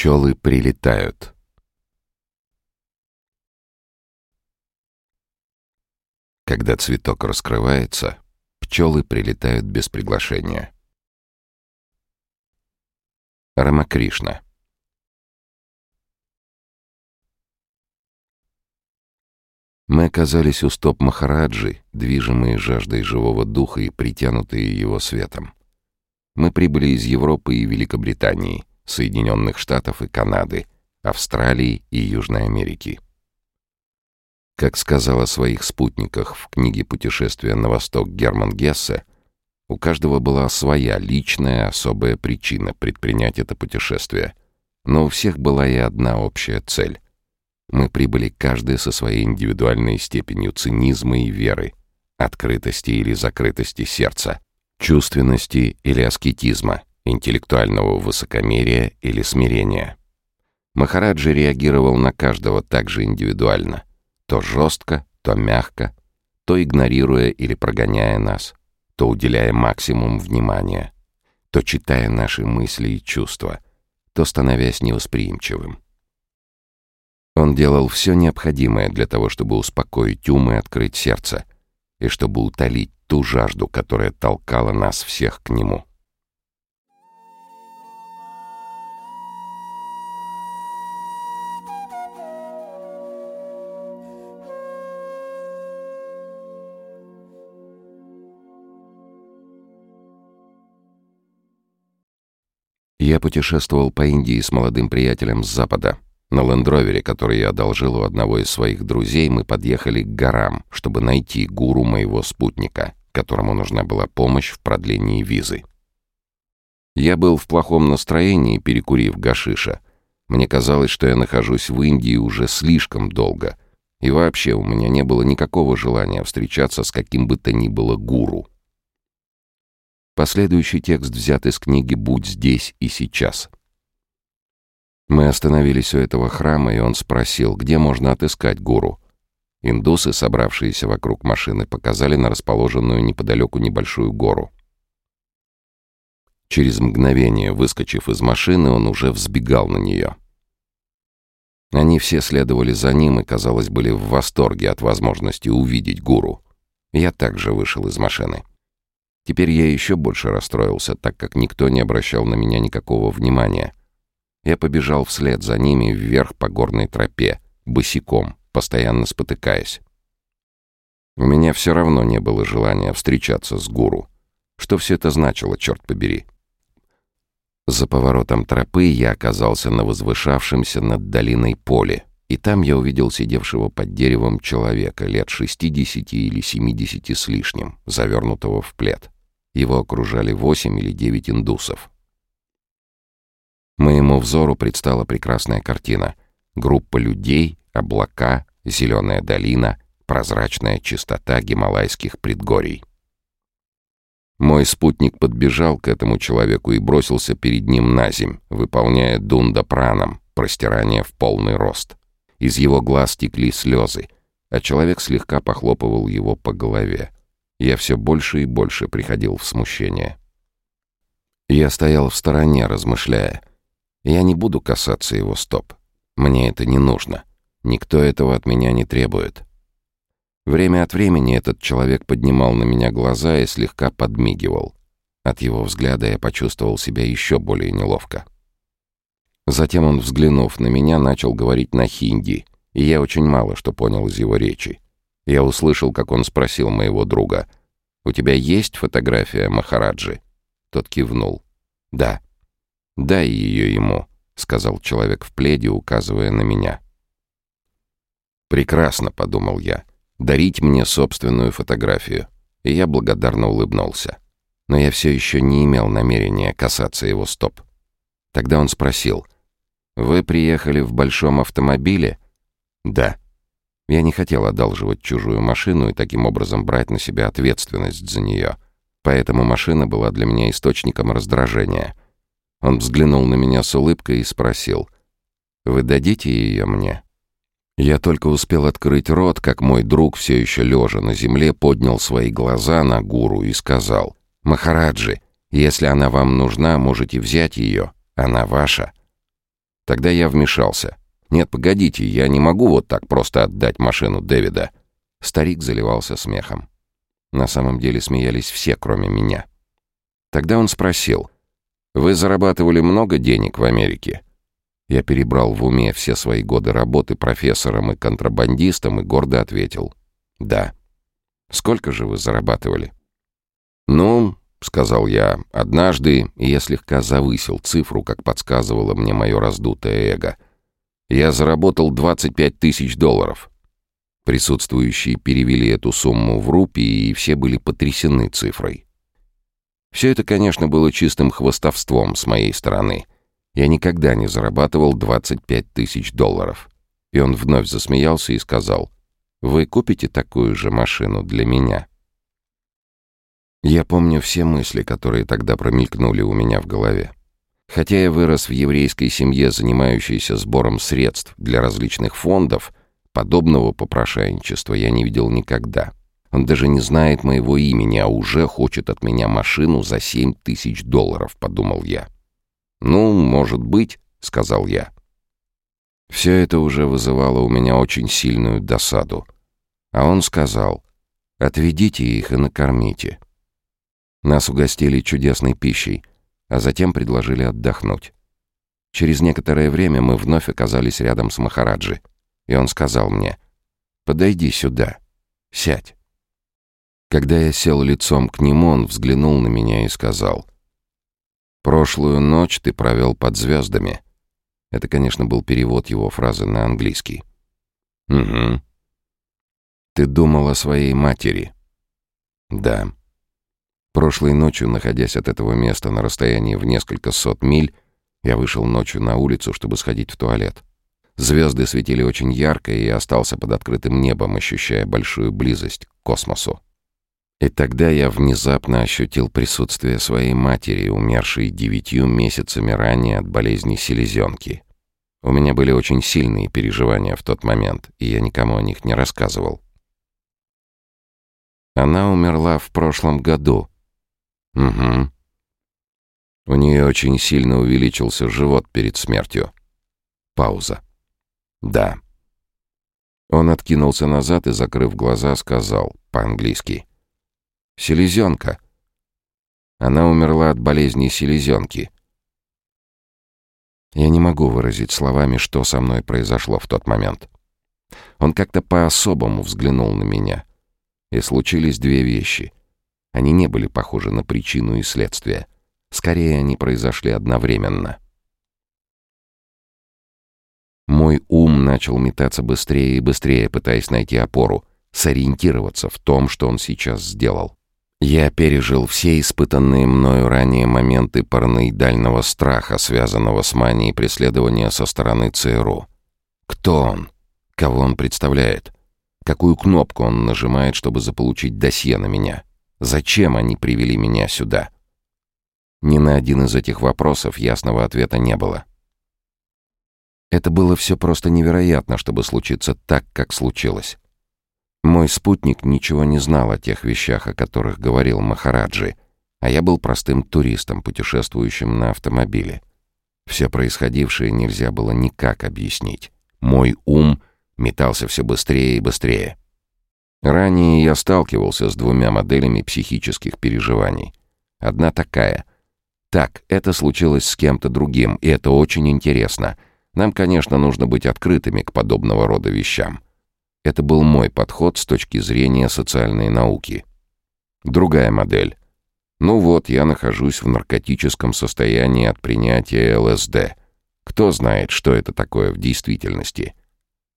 Пчелы прилетают. Когда цветок раскрывается, пчелы прилетают без приглашения. Рамакришна Мы оказались у стоп Махараджи, движимые жаждой живого духа и притянутые его светом. Мы прибыли из Европы и Великобритании, Соединенных Штатов и Канады, Австралии и Южной Америки. Как сказал о своих спутниках в книге «Путешествие на восток» Герман Гессе, у каждого была своя личная особая причина предпринять это путешествие, но у всех была и одна общая цель мы прибыли каждый со своей индивидуальной степенью цинизма и веры, открытости или закрытости сердца, чувственности или аскетизма, интеллектуального высокомерия или смирения. Махараджи реагировал на каждого так же индивидуально, то жестко, то мягко, то игнорируя или прогоняя нас, то уделяя максимум внимания, то читая наши мысли и чувства, то становясь невосприимчивым. Он делал все необходимое для того, чтобы успокоить ум и открыть сердце, и чтобы утолить ту жажду, которая толкала нас всех к нему. Я путешествовал по Индии с молодым приятелем с Запада — на лендровере, который я одолжил у одного из своих друзей, мы подъехали к горам, чтобы найти гуру моего спутника, которому нужна была помощь в продлении визы. Я был в плохом настроении, перекурив гашиша. Мне казалось, что я нахожусь в Индии уже слишком долго, и вообще у меня не было никакого желания встречаться с каким бы то ни было гуру. Последующий текст взят из книги «Будь здесь и сейчас». Мы остановились у этого храма, и он спросил, где можно отыскать гуру. Индусы, собравшиеся вокруг машины, показали на расположенную неподалеку небольшую гору. Через мгновение, выскочив из машины, он уже взбегал на нее. Они все следовали за ним и, казалось, были в восторге от возможности увидеть гуру. Я также вышел из машины. Теперь я еще больше расстроился, так как никто не обращал на меня никакого внимания — я побежал вслед за ними вверх по горной тропе, босиком, постоянно спотыкаясь. У меня все равно не было желания встречаться с гуру. Что все это значило, черт побери? За поворотом тропы я оказался на возвышавшемся над долиной поле, и там я увидел сидевшего под деревом человека лет шестидесяти или семидесяти с лишним, завернутого в плед. Его окружали восемь или девять индусов. Моему взору предстала прекрасная картина. Группа людей, облака, зеленая долина, прозрачная чистота гималайских предгорий. Мой спутник подбежал к этому человеку и бросился перед ним на земь, выполняя дунда праном, простирание в полный рост. Из его глаз текли слезы, а человек слегка похлопывал его по голове. Я все больше и больше приходил в смущение. Я стоял в стороне, размышляя — я не буду касаться его стоп. Мне это не нужно. Никто этого от меня не требует. Время от времени этот человек поднимал на меня глаза и слегка подмигивал. От его взгляда я почувствовал себя еще более неловко. Затем он, взглянув на меня, начал говорить на хинди, и я очень мало что понял из его речи. Я услышал, как он спросил моего друга, «У тебя есть фотография Махараджи?» Тот кивнул. «Да». «Дай ее ему», — сказал человек в пледе, указывая на меня. «Прекрасно», — подумал я, — «дарить мне собственную фотографию». И я благодарно улыбнулся. Но я все еще не имел намерения касаться его стоп. Тогда он спросил, «Вы приехали в большом автомобиле?» «Да». Я не хотел одалживать чужую машину и таким образом брать на себя ответственность за нее. Поэтому машина была для меня источником раздражения — он взглянул на меня с улыбкой и спросил, «Вы дадите ее мне?» Я только успел открыть рот, как мой друг, все еще лежа на земле, поднял свои глаза на гуру и сказал, «Махараджи, если она вам нужна, можете взять ее, она ваша». Тогда я вмешался. «Нет, погодите, я не могу вот так просто отдать машину Дэвида». Старик заливался смехом. На самом деле смеялись все, кроме меня. Тогда он спросил, «Вы зарабатывали много денег в Америке?» Я перебрал в уме все свои годы работы профессором и контрабандистом и гордо ответил, «Да». «Сколько же вы зарабатывали?» «Ну, — сказал я, — однажды, и я слегка завысил цифру, как подсказывало мне мое раздутое эго. Я заработал 25 тысяч долларов. Присутствующие перевели эту сумму в рупии, и все были потрясены цифрой. Все это, конечно, было чистым хвостовством с моей стороны. Я никогда не зарабатывал 25 тысяч долларов. И он вновь засмеялся и сказал, «Вы купите такую же машину для меня?» Я помню все мысли, которые тогда промелькнули у меня в голове. Хотя я вырос в еврейской семье, занимающейся сбором средств для различных фондов, подобного попрошайничества я не видел никогда. Он даже не знает моего имени, а уже хочет от меня машину за семь тысяч долларов, подумал я. «Ну, может быть», — сказал я. Все это уже вызывало у меня очень сильную досаду. А он сказал, «Отведите их и накормите». Нас угостили чудесной пищей, а затем предложили отдохнуть. Через некоторое время мы вновь оказались рядом с Махараджи, и он сказал мне, «Подойди сюда, сядь». Когда я сел лицом к нему, он взглянул на меня и сказал, «Прошлую ночь ты провел под звездами». Это, конечно, был перевод его фразы на английский. «Угу». «Ты думал о своей матери?» «Да». Прошлой ночью, находясь от этого места на расстоянии в несколько сот миль, я вышел ночью на улицу, чтобы сходить в туалет. Звезды светили очень ярко, и я остался под открытым небом, ощущая большую близость к космосу. И тогда я внезапно ощутил присутствие своей матери, умершей девятью месяцами ранее от болезни селезенки. У меня были очень сильные переживания в тот момент, и я никому о них не рассказывал. Она умерла в прошлом году, «Угу». У нее очень сильно увеличился живот перед смертью. Пауза. «Да». Он откинулся назад и, закрыв глаза, сказал по-английски. «Селезенка». Она умерла от болезни селезенки. Я не могу выразить словами, что со мной произошло в тот момент. Он как-то по-особому взглянул на меня. И случились две вещи — они не были похожи на причину и следствие. Скорее, они произошли одновременно. Мой ум начал метаться быстрее и быстрее, пытаясь найти опору, сориентироваться в том, что он сейчас сделал. Я пережил все испытанные мною ранее моменты параноидального страха, связанного с манией преследования со стороны ЦРУ. Кто он? Кого он представляет? Какую кнопку он нажимает, чтобы заполучить досье на меня? Зачем они привели меня сюда? Ни на один из этих вопросов ясного ответа не было. Это было все просто невероятно, чтобы случиться так, как случилось. Мой спутник ничего не знал о тех вещах, о которых говорил Махараджи, а я был простым туристом, путешествующим на автомобиле. Все происходившее нельзя было никак объяснить. Мой ум метался все быстрее и быстрее. Ранее я сталкивался с двумя моделями психических переживаний. Одна такая. Так, это случилось с кем-то другим, и это очень интересно. Нам, конечно, нужно быть открытыми к подобного рода вещам. Это был мой подход с точки зрения социальной науки. Другая модель. Ну вот, я нахожусь в наркотическом состоянии от принятия ЛСД. Кто знает, что это такое в действительности?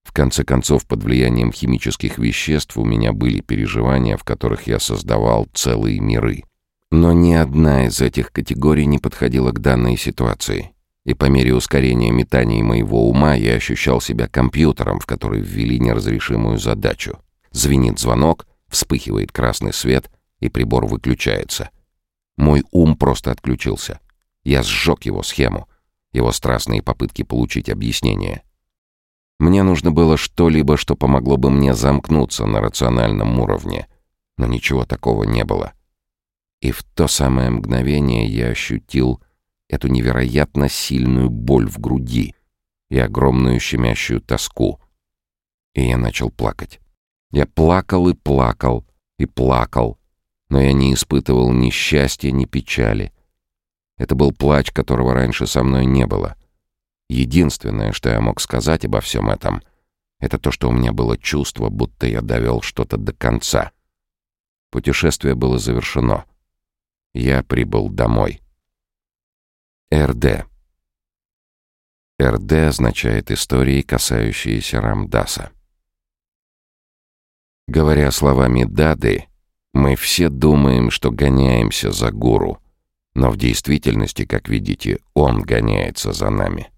В конце концов, под влиянием химических веществ у меня были переживания, в которых я создавал целые миры. Но ни одна из этих категорий не подходила к данной ситуации. И по мере ускорения метаний моего ума я ощущал себя компьютером, в который ввели неразрешимую задачу. Звенит звонок, вспыхивает красный свет, и прибор выключается. Мой ум просто отключился. Я сжег его схему, его страстные попытки получить объяснение — мне нужно было что-либо, что помогло бы мне замкнуться на рациональном уровне, но ничего такого не было. И в то самое мгновение я ощутил эту невероятно сильную боль в груди, и огромную щемящую тоску. И я начал плакать. Я плакал и плакал, и плакал, но я не испытывал ни счастья, ни печали. Это был плач, которого раньше со мной не было. Единственное, что я мог сказать обо всем этом, это то, что у меня было чувство, будто я довел что-то до конца. Путешествие было завершено. Я прибыл домой. РД. РД означает истории, касающиеся Рамдаса. Говоря словами Дады, мы все думаем, что гоняемся за гуру, но в действительности, как видите, он гоняется за нами.